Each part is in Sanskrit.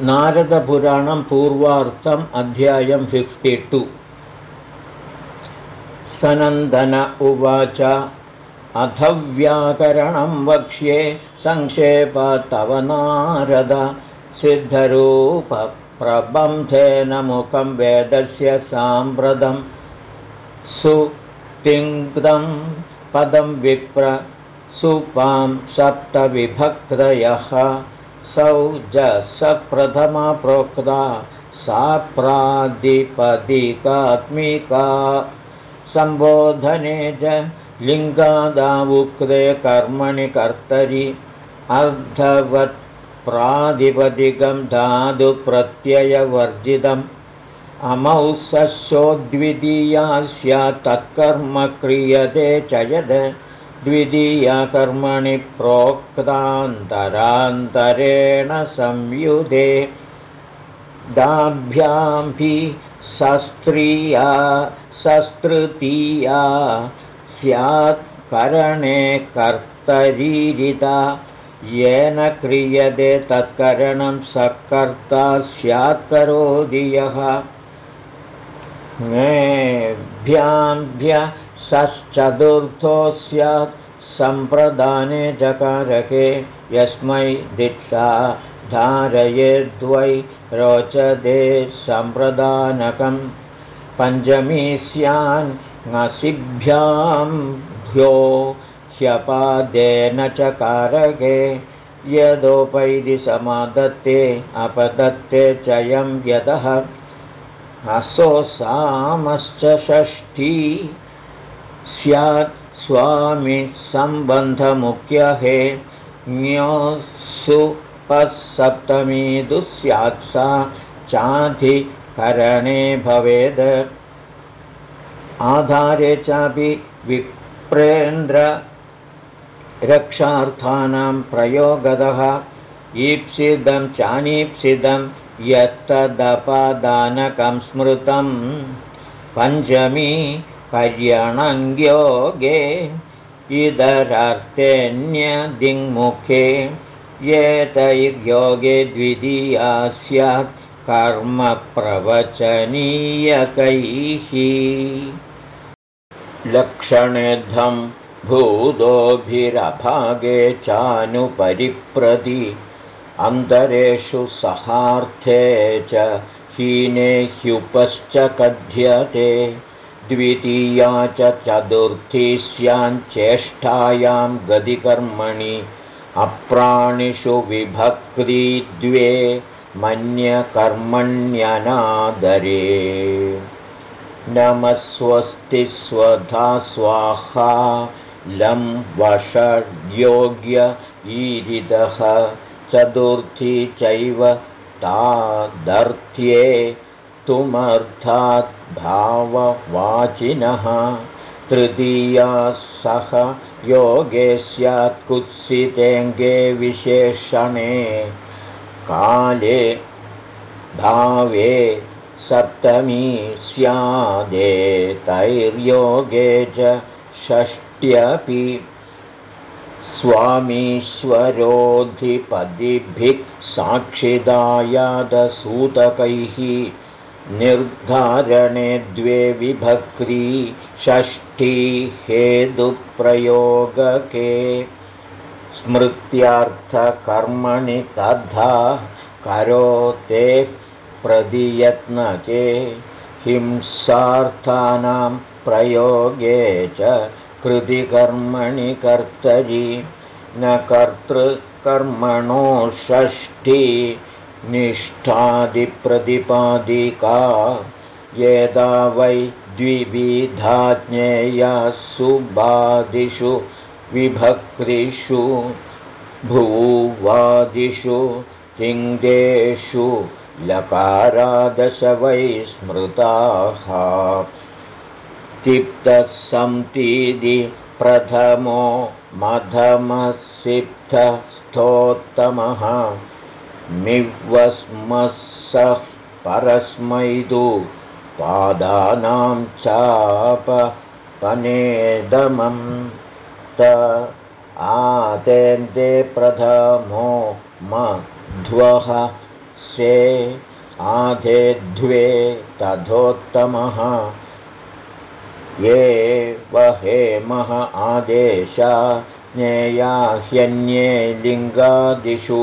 नारदपुराणं पूर्वार्थम् अध्यायं फिफ्टि टु सनन्दन उवाच अथव्याकरणं वक्ष्ये सङ्क्षेप तव नारद। सिद्धरूपप्रबन्धेन मुखं वेदस्य साम्प्रतं सुतिङ्क्तं पदं विप्र सुपां सप्तविभक्तयः सौजस प्रथमा प्रोक्ता सा प्रादिपदिकात्मिका सम्बोधने च लिङ्गादावुक्ते कर्मणि कर्तरि अर्धवत् प्रादिपदिकं धातुप्रत्ययवर्जितम् अमौ सस्योद्वितीया स्यात् तत्कर्म क्रियते च यद् द्वितीया कर्मणि प्रोक्तान्तरान्तरेण संयुधे। दाभ्याम्भि शस्त्रिया सस्तृतीया स्यात् करणे कर्तरीरिता। येन क्रियते तत्करणं सकर्ता स्यात् करोति यः सश्चतुर्थो सम्प्रदाने चकारके यस्मै दीक्षा धारयेद्वै रोचते सम्प्रदानकं पञ्चमी स्यान् ङसिभ्यां ह्यपादेन चकारके यदोपैति समादत्ते अपदत्ते चयं यतः असोसामश्च षष्ठी स्यात् स्वामि सम्बन्धमुख्यहे। ञोऽसुपःसप्तमीदु स्यात् सा चाधिकरणे भवेद्। आधारे चापि विप्रेन्द्ररक्षार्थानां प्रयोगदः। ईप्सितं चानीप्सितं यत्तदपदानकं स्मृतं पञ्चमी पर्यणङ्योगे इदरर्थेऽन्यदिङ्मुखे एतैर्योगे द्वितीया स्यात् कर्मप्रवचनीयकैः लक्षणेद्धं भूतोभिरभागे चानुपरिप्रति अन्तरेषु सहार्थे च हीने ह्युपश्च कथ्यते द्वितीया च चतुर्थी स्याञ्चेष्टायां गतिकर्मणि अप्राणिषु विभक्ति द्वे मन्यकर्मण्यनादरे। नमस्वस्ति स्वधा स्वाहा लं वषड्योग्य ईरिदः चतुर्थी चैव तादर्थ्ये तुमर्थात् भाववाचिनः। तृतीया सह योगे स्यात् कुत्सितेऽङ्गे विशेषणे। काले भावे सप्तमी स्यादे तैर्योगे च षष्ट्यपि। स्वामीश्वरोऽधिपदिभिः साक्षिदायादसूतकैः निर्धारणे द्वे विभक्री षष्ठी हेतुप्रयोगके। स्मृत्यार्थकर्मणि तथा करोते प्रदियत्नके। हिंसार्थानां प्रयोगे च कृतिकर्मणि कर्तरि। न कर्तृकर्मणो षष्ठी निष्ठादिप्रतिपादिका यदा वै द्विविधा ज्ञेया सुबादिषु विभक्तिषु भूवादिषु लिङ्गेषु लकारादश वै स्मृताः तिप्तः प्रथमो मधमसिद्धस्थोत्तमः मिवस्मः परस्मैदु पादानां चापनेदमं त आतेन्दे प्रथमो मध्वः से आधेध्वे तथोत्तमः। ये वहेमः आदेशा ज्ञेया ह्यन्ये लिङ्गादिषु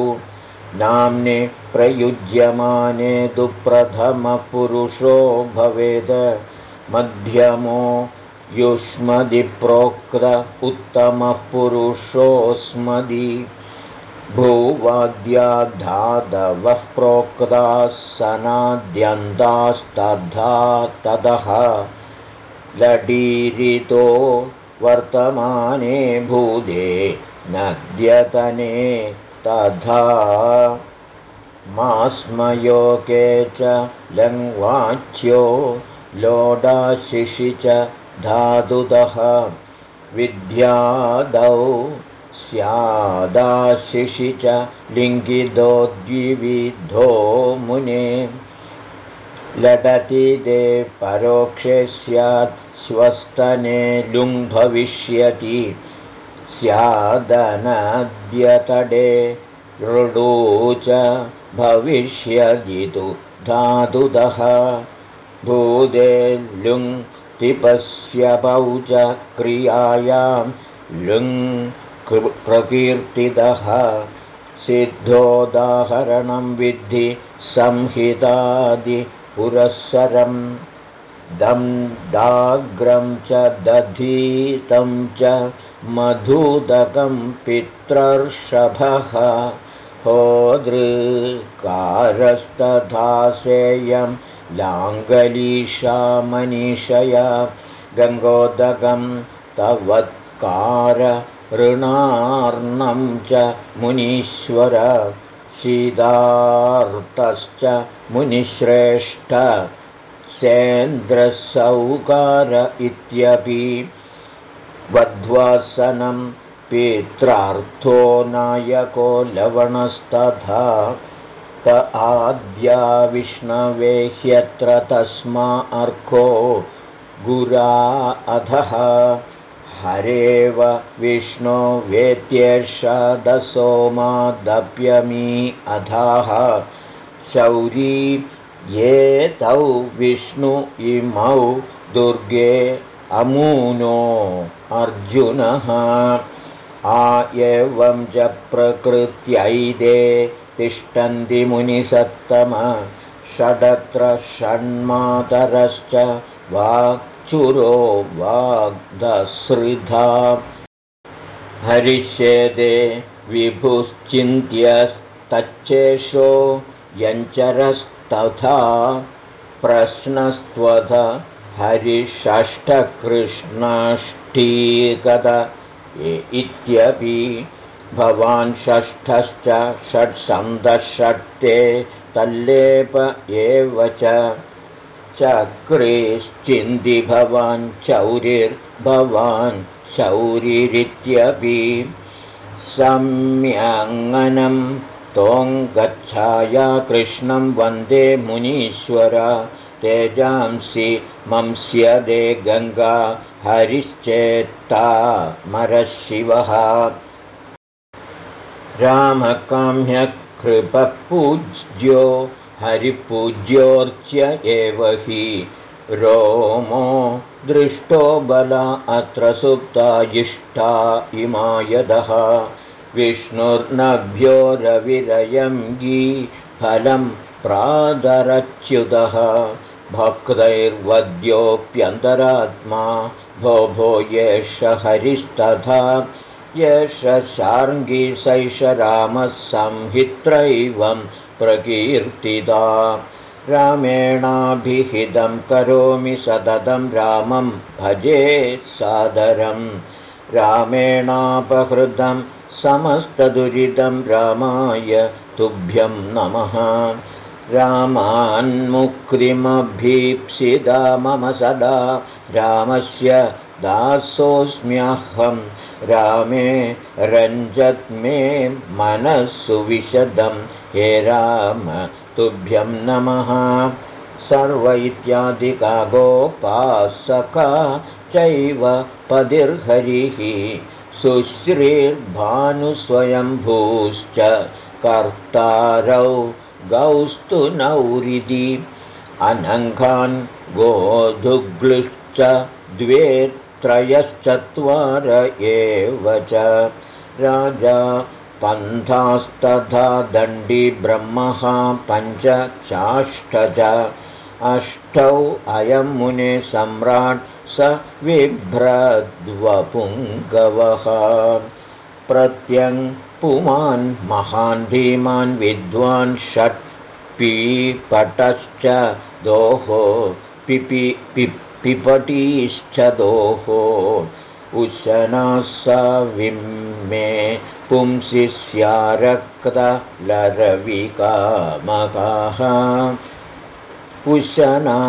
नाम्नि प्रयुज्यमाने दुप्रथमपुरुषो भवेद। मध्यमो युष्मदिप्रोक्त उत्तमः पुरुषोऽस्मदि भूवाद्याधादवः प्रोक्ताः सनाद्यन्तास्तद्धा ततः। लडीरितो वर्तमाने भूदे नद्यतने तथा मास्मयोके च लङ्वाच्यो लोडाशिषि च धातुतः विद्यादौ स्यादाशिषि च लिङ्गिदो द्विविधो मुने। लटति दे परोक्षे स्यात् स्वस्तने लुङ् भविष्यति स्यादनद्यतडे ऋडू च भविष्यदितु धातुतः भूदे लुङ् तिपस्यपौ च क्रियायां लुङ् प्रकीर्तितः सिद्धोदाहरणं विद्धि संहितादिपुरःसरं दं दाग्रं च दधीतं च मधुदकं पितृर्षभः होदृकारस्तथासेयं लाङ्गलीशा मनीषया गङ्गोदकं तवत्कार ऋणार्णं च मुनीश्वर शीदार्तश्च मुनिश्रेष्ठ सेन्द्रसौकार इत्यपि वध्वासनं पित्रार्थो नायको लवणस्तथा त आद्या विष्णवे ह्यत्र तस्मा अर्को गुरा अधः। हरेव विष्णो वेत्येषदसोमादप्यमी अधाः। शौरी ये तौ विष्णु इमौ दुर्गे अमूनो अर्जुनः। आ एवं च प्रकृत्यैदे तिष्ठन्ति मुनिसत्तम। षडत्र षण्मातरश्च वाक्चुरो वाग्दसृधा। हरिष्येदे विभुश्चिन्त्यस्तच्चेषो यञ्चरस्तथा प्रश्नस्त्वथ हरिषष्ठकृष्णाष्टीकत इत्यपि भवान् षष्ठश्च षट्सन्दषट्टे तल्लेप एव च। चक्रेश्चिन्ति भवान् चौरिर्भवान् शौरिरित्यपि सम्यङ्गनं तोङ्गच्छाया कृष्णं वन्दे मुनीश्वर तेजांसि मंस्यदे गङ्गा हरिश्चेत्ता मरशिवः। रामकाम्यकृपपूज्यो हरिपूज्योऽर्च्य एव हि रोमो दृष्टो बला अत्र सुप्तायिष्ठा इमा यदः विष्णुर्नभ्यो रविरयं गी फलं प्रादरच्युतः भक्तैर्वद्योऽप्यन्तरात्मा भो भो येष हरिस्तथा येष शार्ङ्गी सैष रामः संहित्रैवं प्रकीर्तिता रामेणाभिहितं करोमि सततं रामं भजे सादरं रामेणापहृतं समस्तदुरितं रामाय तुभ्यं नमः रामान्मुक्तिमभीप्सिदा मम सदा रामस्य दासोऽस्म्यहं रामे रञ्जत्मे मनस्सु विशदं। हे राम तुभ्यं नमः। सर्व इत्यादिका गोपासका चैव पदिर्हरिः। सुश्रीर्भानुस्वयम्भूश्च कर्तारौ गौस्तु नौरिति अनङ्घान् गोधुग्लिश्च द्वे त्रयश्चत्वार एव च। राजा पन्थास्तथा दण्डी ब्रह्मः पञ्च चाष्ट च। अष्टौ अयं मुने सम्राट् स बिभ्रद्वपुङ्गवः प्रत्यङ् पुमान् महान् धीमान् विद्वान् षट् पीपटश्च पिपि पिपटीश्च दोहो। उशना स विम्मे पुंसि स्यारक्तलरविकामकाः।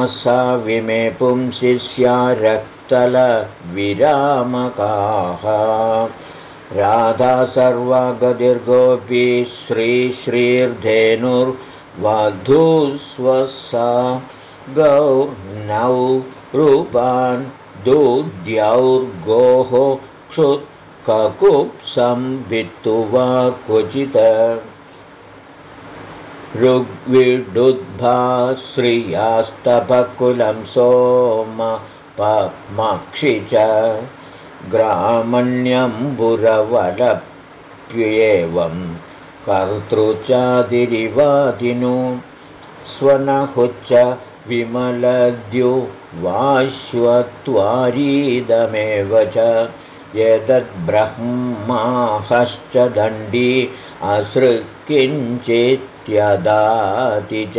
स विमे पुंसि स्यारक्तलविरामकाः राधा सर्वागतिर्गोपी श्रीश्रीर्धेनुर्वधूस्वसा गौर्नौ रूपान् दूद्यौर्गोः वित्तु वा क्वचित् ऋग्विडुद्भा श्रियास्तपकुलं सोम पक्मक्षि च ग्रामण्यम्बुरवलप्येवं कर्तृचादिरिवादिनु स्वनहुच्च विमलद्युवाश्वत्वारीदमेव च एतद्ब्रह्माहश्च दण्डी असृकिञ्चित्यदाति च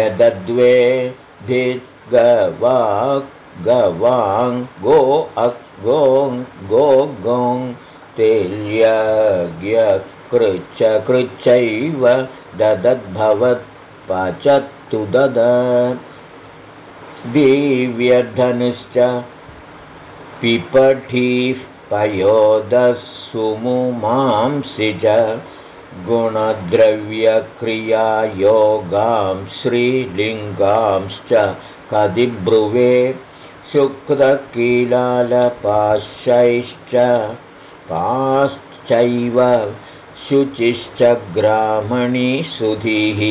एतद्वे धिद्गवाक् गवाङ् गो अग् गो गों ददद्भवत्पचत्तु दद। दिव्यधनुश्च पिपठीः पयोदसुमुमांसि च गुणद्रव्यक्रियायोगां श्रीलिङ्गांश्च कदिब्रुवे शुक्रकीलालपाशैश्च पाश्चैव शुचिश्च ग्रामणीसुधीः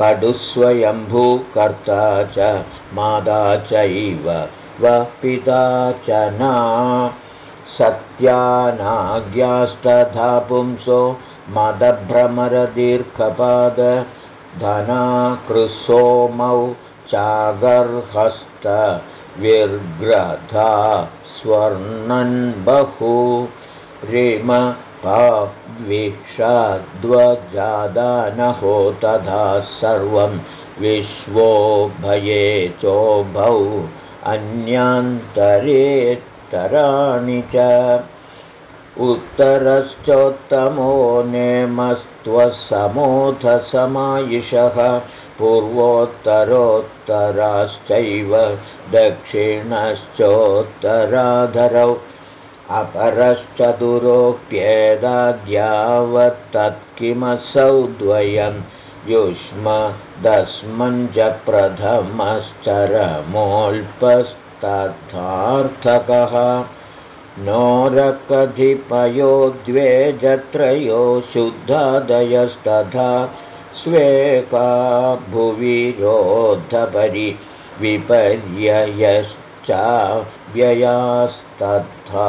पडुस्वयम्भूकर्ता च माता चैव व पिता च ना मदभ्रमरदीर्घपाद धनाकृसोमौ चागर्हस्त विर्ग्रथा स्वर्णन् बहु रिम पाद्विषाद्वजादानहो तथा सर्वं विश्वोभये चोभौ अन्यान्तरेतराणि च उत्तरश्चोत्तमो नेमस्त्वसमोधसमायुषः पूर्वोत्तरोत्तराश्चैव दक्षिणश्चोत्तराधरौ। अपरश्चतुरोऽप्येदाद्यावत्तत्किमसौ द्वयं युष्मदस्मञ्च प्रथमश्चरमोऽल्पस्तथार्थकः नोरकधिपयो द्वे जत्रयो शुद्धादयस्तथा स्वेका भुवि रोद्धपरि विपर्ययश्चाव्ययास्तथा।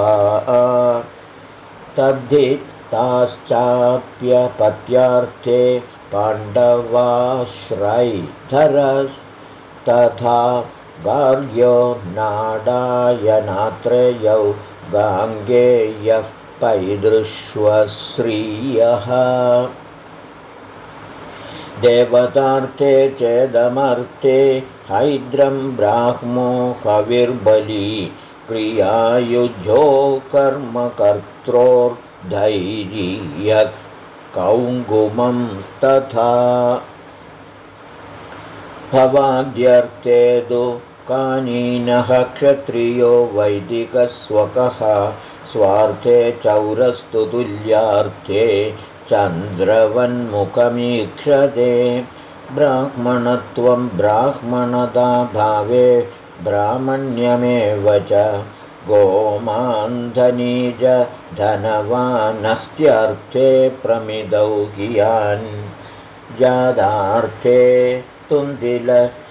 तद्धिताश्चाप्यपत्यार्थे पाण्डवाश्रैधरस्तथा गार्ग्यो नाडायनात्रयौ गाङ्गेयः पैदृश्वश्रियः। देवतार्थे चेदमर्थे हैद्रं ब्राह्मो कविर्बली प्रियायुजो कर्मकर्त्रोर्धैर्यः कौङ्गुमं तथा। भवाद्यर्थे दु कानीनः क्षत्रियो वैदिकस्वकः स्वार्थे चौरस्तु तुल्यार्थे चन्द्रवन्मुखमीक्षते। ब्राह्मणत्वं ब्राह्मणताभावे ब्राह्मण्यमेव च गोमान्धनीज धनवानस्त्यर्थे प्रमिदौ कियान् जादार्थे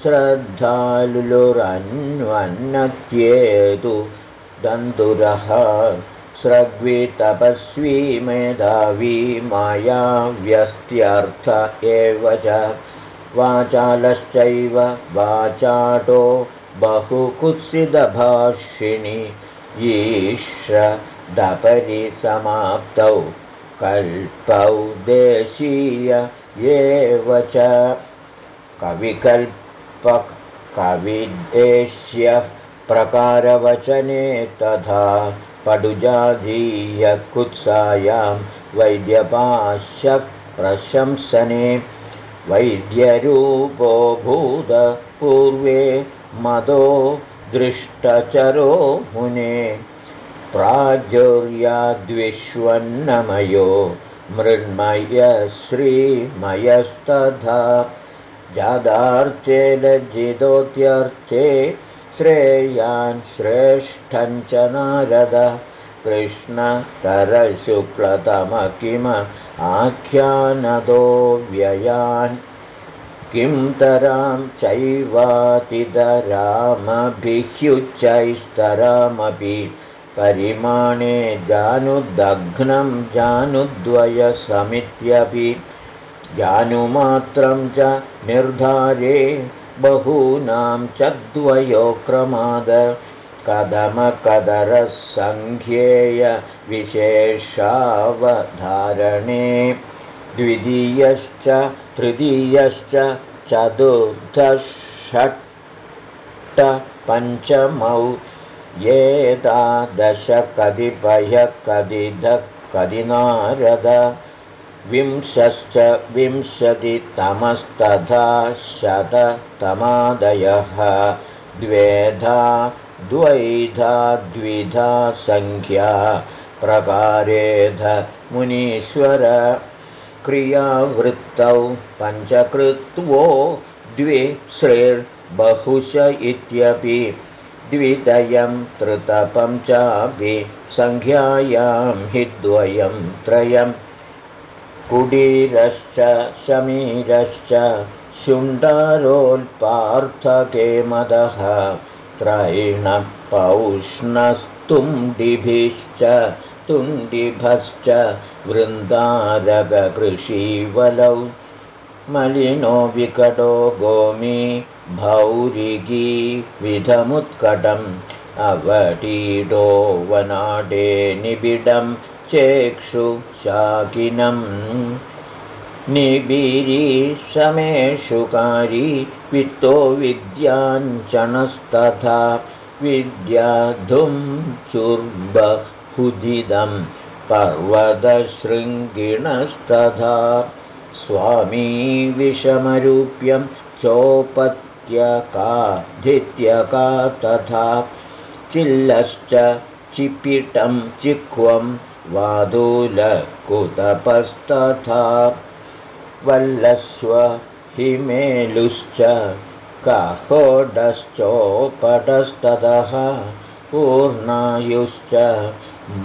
तुन्दिलश्रद्धालुरन्वन्नत्येतु दन्तुरः स्रग्वि तपस्वी मेधावी माया व्यस्त्यर्थ एव च वाचालश्चैव वाचाटो बहुकुत्सितभाषिणि ईश्रदपरिसमाप्तौ कल्पौ देशीय एव च कविदेश्य प्रकारवचने तथा पडुजाधीयकुत्सायां वैद्यपाश्यप्रशंसने वैद्यरूपो भूतपूर्वे मदो दृष्टचरो मुने प्राजुर्याद्विश्वन्नमयो मृण्मयश्रीमयस्तथा जादार्चे लज्जितोत्यर्थे श्रेयान् श्रेष्ठं च नारद। कृष्णतरशुक्लतमकिम आख्यानदो व्ययान्। किं तरां चैवातिदरामभिह्युच्चैस्तरामपि परिमाणे जानुदघ्नं जानुद्वयसमित्यपि जानुमात्रं च निर्धारे बहूनां च द्वयोक्रमाद कदमकदरसङ्ख्येयविशेषावधारणे द्वितीयश्च तृतीयश्च चतुर्दषट्टपञ्चमौ कदि नारद विंशश्च विंशतितमस्तथा शततमादयः द्वेधा द्वैधा द्विधा सङ्ख्या प्रकारेध मुनीश्वर क्रियावृत्तौ पञ्चकृत्वो द्वि श्रेर्बहुश इत्यपि। द्वितयं तृतपं चापि। सङ्ख्यायां हि द्वयं त्रयम् कुडीरश्च शमीरश्च शुण्डारोल्पार्थके मदः त्रैणपौष्णस्तुण्डिभिश्च तुण्डिभश्च वृन्दारककृषीवलौ मलिनो विकटो गोमी भौरिगी विधमुत्कटम् अवटीडो वनाडे निबिडं चेक्षु शाकिनम् निबिरीशमेषुकारी वित्तो विद्याञ्चनस्तथा विद्याधुं चुर्बहुदिदं पर्वतशृङ्गिणस्तथा स्वामी विषमरूप्यं चोपत्यकाधित्यका तथा चिल्लश्च चिपिटं चिह्वं वादूलकुतपस्तथा वल्लस्व हिमेलुश्च कहोडश्चोपटस्ततः पूर्णायुश्च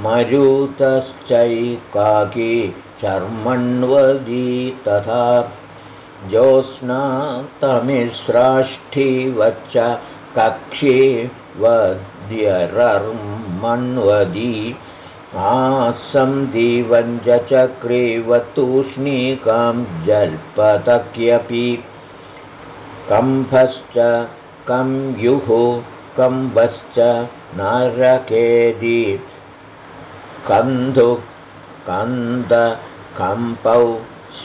मरुतश्चैकाकी चर्मण्वदी तथा ज्योत्स्ना तमिस्राष्ठीवच्च कक्षी वद्यरर्मण्वदी आसन्धिवञ्जचक्रीवतूष्णीकां जल्पतक्यपि। कम्भश्च कम्युः कम्बश्च नरकेदि कन्धुः कन्दकम्पौ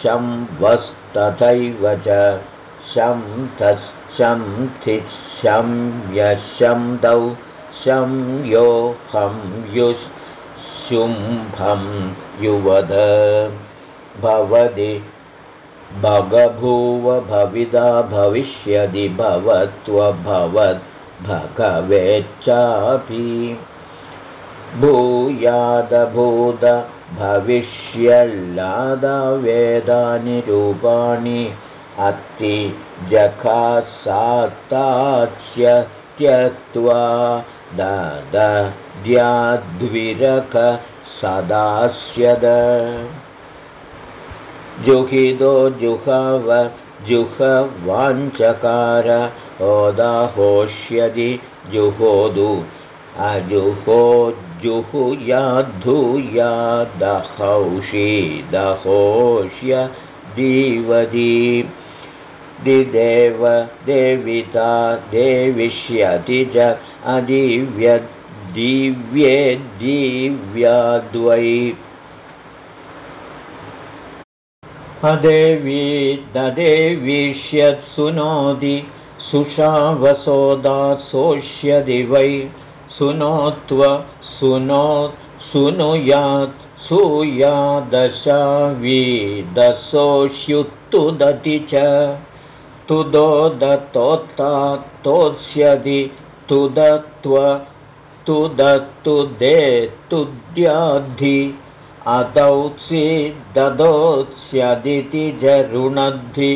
शंवस्तथैव च। शंथश्चंथिशंयशंदौ शं यो हं युश् शुम्भं युवद। भवति भगभूव भविदा भविष्यदि भवत्वभवद्भगवेच्चापि भूयादभूत भविष्यल्लादवेदानि रूपाणि अत्ति जखासात्ताच्य त्यक्त्वा दद्याद्विरक सदास्यद। जुहिदो जुहव जुहवाञ्चकार ओदाहोष्यदि जुहोदु। अजुहो जुहुयाद्धूयादहौषि दहोष्य दीवदी दिदेव देविता देविष्यति च अदिव्यद्दिव्ये दिव्याद्वै। अदेवी ददेवीष्यत्सुनोदि सुषावसोदासोष्यदि वै। सुनोत्व सुनो सुनुयात् सूयादशावीदसोष्युत्तुदति च तुदोदत्तोत्तात्तोत्स्यदि तुदत्व तुदत्तु दे तुद्याद्धि अदौत्सि ददोत्स्यदिति जरुणद्धि।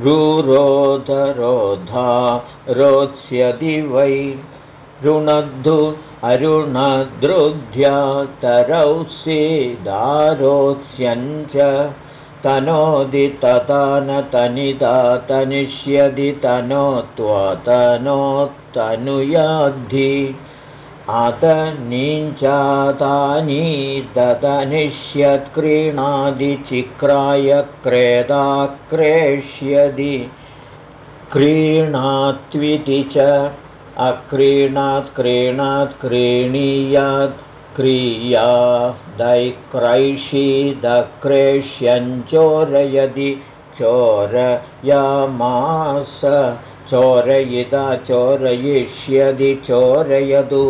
रुरोधरोधा रोत्स्यदि वै। रुणद्धु अरुणदृध्या तरोत्स्यदारोत्स्यञ्च तनोदि तता न तनिता तनिष्यदि तनो त्वतनोत्तनुयाद्धि अतनीञ्चातानी ततनिष्यत्क्रीणादिचिक्राय क्रेदा क्रेष्यदि क्रीणात्विति च। अक्रीणात् क्रीणात् क्रीणीयात् क्रिया दैक्रैषीदक्रेष्यञ्चोरयदि चोरयामास चोरयिता चोरयिष्यदि चोरयतु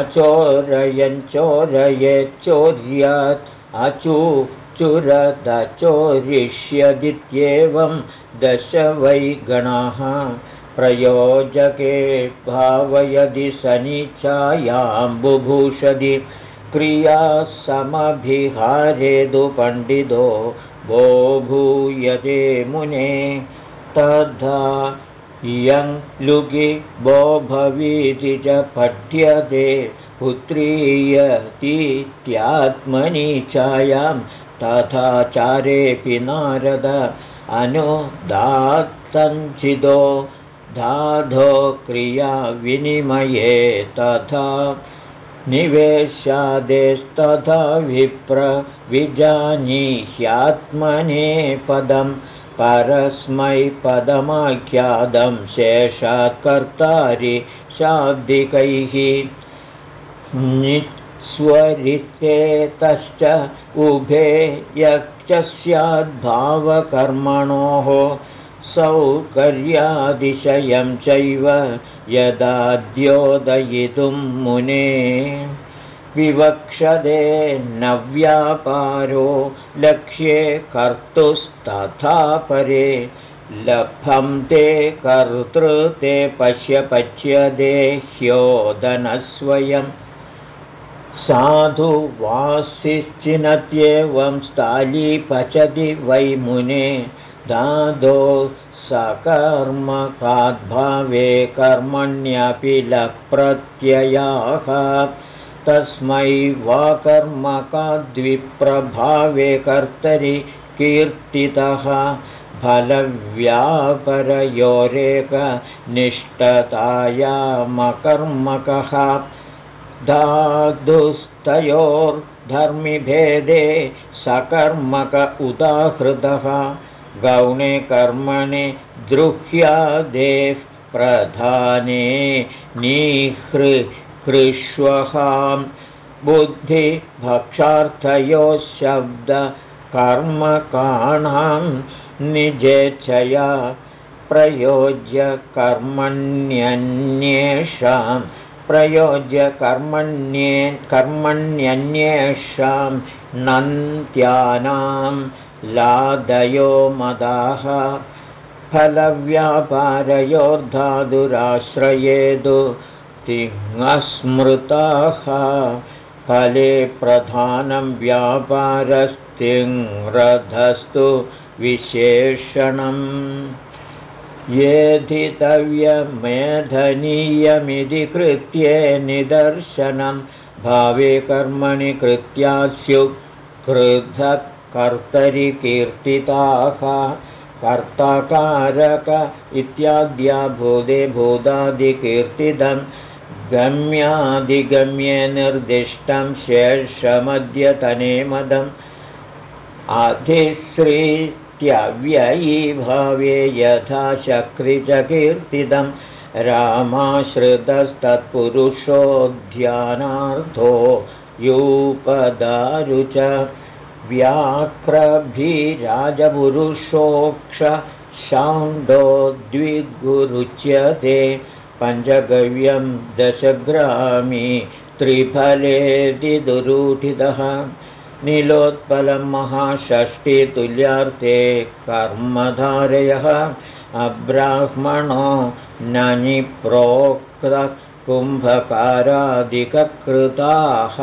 अचोरयञ्चोरयेच्चोर्यात् अचू चुरदचोरिष्यदित्येवं दश वै गणाः प्रयोजके भावयदि सनिचायां बुभूषदि क्रिया समभिहारेदु पण्डितो भूयते मुने तथा इयं लुगि वो भवीति च पठ्यते पुत्रीयतीत्यात्मनि छायां तथा चारेऽपि नारद अनुदात्तञ्चिदो धाधो क्रियाविनिमये तथा निवेशादेस्तथा विप्र विजानीह्यात्मने पदं परस्मै पदमाख्यादं शेषात्कर्तारि शाब्दिकैः निःस्वरितेतश्च उभे यच्च स्याद्भावकर्मणोः सौकर्यादिशयं चैव यदाद्योदयितुं मुने। विवक्षदे नव्यापारो लक्ष्ये कर्तुस्तथा परे। लभं ते कर्तृते पश्य पच्यदे ह्योदनस्वयं। साधु वासिश्चिनत्येवं स्थालीपचति वै मुने दादो सकर्मकाद्भावे कर्मण्यपि लप्रत्ययाः तस्मै वा कर्मकाद्विप्रभावे कर्तरि कीर्तितः। फलव्यापरयोरेकनिष्ठतायामकर्मकः धातुस्तयोर्धर्मिभेदे सकर्मक उदाहृतः गौणे कर्मणे द्रुह्यादेः प्रधाने निहृहृष्वहां। बुद्धिभक्षार्थयोः शब्दकर्मकाणां निजेच्छया प्रयोज्य कर्मण्यन्येषां प्रयोज्य कर्मण्ये कर्मण्यन्येषां नन्त्यानां लादयो मदाः फलव्यापारयोर्धादुराश्रयेदु तिङ्स्मृताः फले प्रधानं व्यापारस्तिङ्रधस्तु विशेषणम्। येधितव्यमेधनीयमिति कृत्ये निदर्शनं भावे कर्मणि कृत्या स्युक् कर्तरि कीर्तिताः कर्ताकारक इत्याद्या भूदे भूदादिकीर्तिदं गम्यादिगम्ये निर्दिष्टं शेषमद्यतने मदम् अधिश्रीत्यव्ययी भावे यथा शक्रि च कीर्तिदं रामाश्रितस्तत्पुरुषोऽध्यानार्थो यूपदारु च व्याक्रभिराजपुरुषोक्षशान्दो द्विगुरुच्यते पञ्चगव्यं दशग्रामी त्रिफलेति दुरूढितः नीलोत्पलं महाषष्टितुल्यार्थे कर्मधारयः। अब्राह्मणो न निप्रोक्तकुम्भकारादिककृताः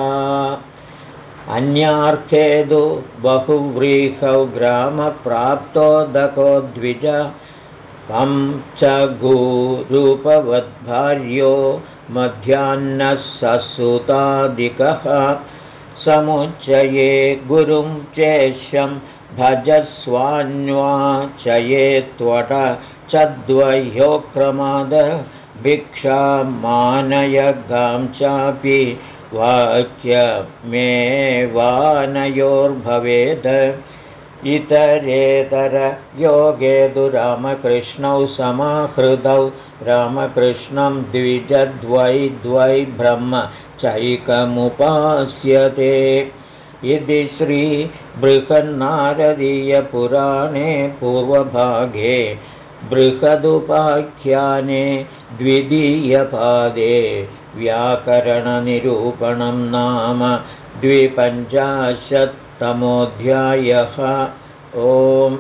अन्यार्थे तु बहुव्रीहौ ग्रामप्राप्तोदको द्विज। कं च गुरूपवद्भार्यो मध्याह्नः ससुतादिकः। समुच्चये गुरुं चेष्यं भजस्वान्वाचये त्वट च द्वयोक्रमाद भिक्षा मानयगां चापि वाक्यमेवानयोर्भवेत् इतरेतरयोगे तु रामकृष्णौ समाहृतौ। रामकृष्णं द्विजद्वै द्वै ब्रह्म चैकमुपास्यते। इति श्रीबृहन्नारदीयपुराणे पूर्वभागे बृहदुपाख्याने द्वितीयपादे व्याकरणनिरूपणं नाम द्विपञ्चाशत्तमोऽध्यायः। ओम्